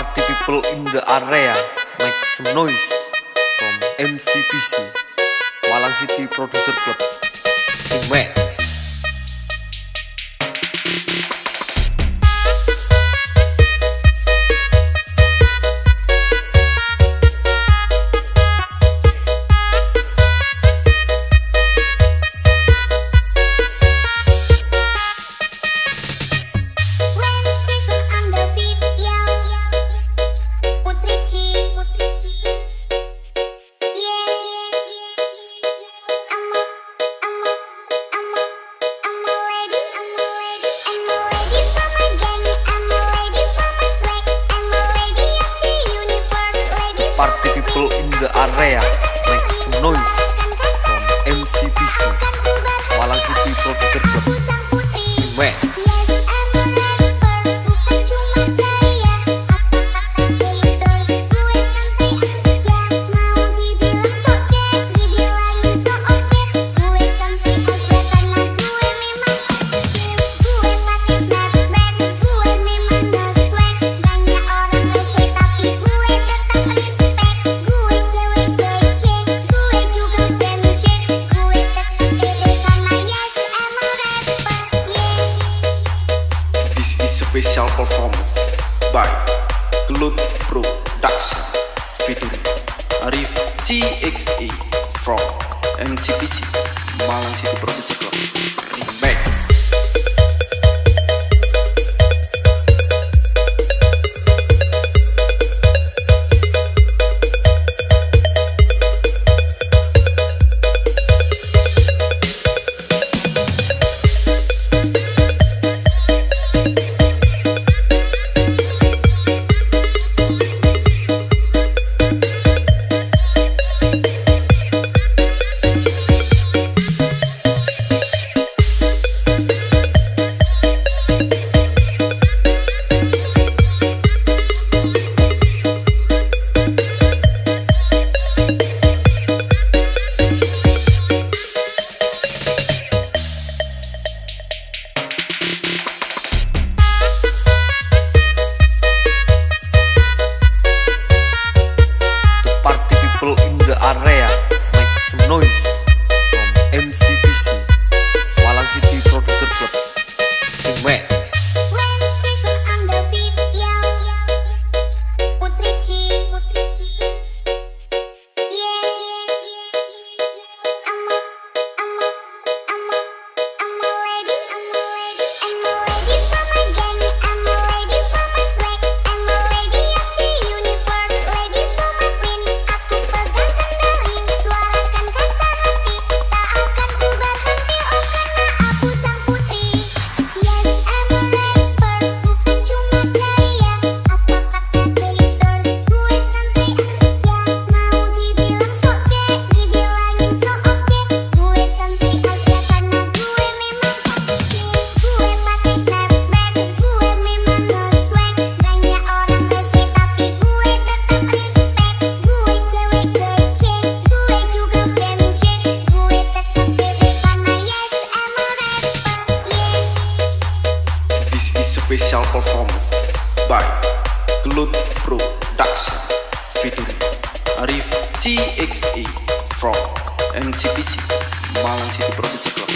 people in the area make some noise from MCPC Malang City Producer Club Max the area make some noise from MCPC Malang City Producer Club special performance by Glut Production featuring Arif TXE from MCPC Malang City Producer Club. Remix special performance by Glut Production featuring Arif TXE from MCPC Malang City Producer Club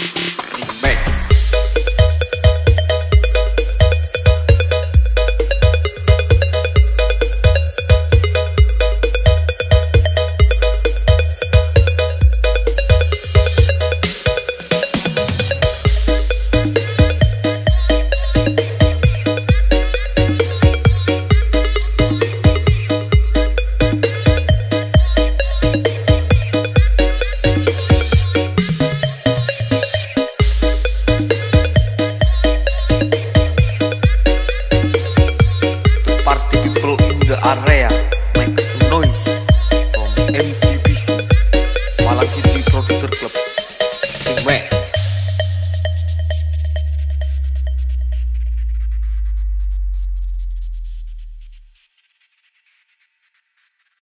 the people in the area.